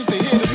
just to hear the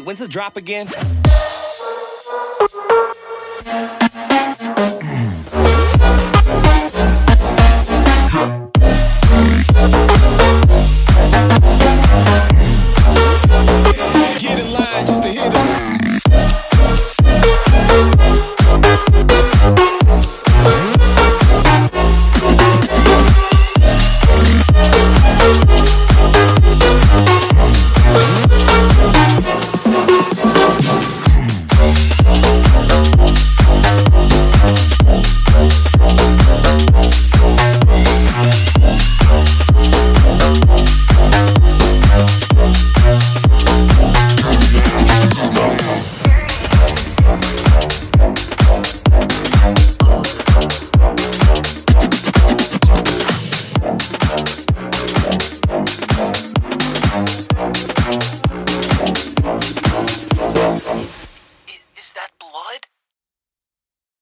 when's the drop again?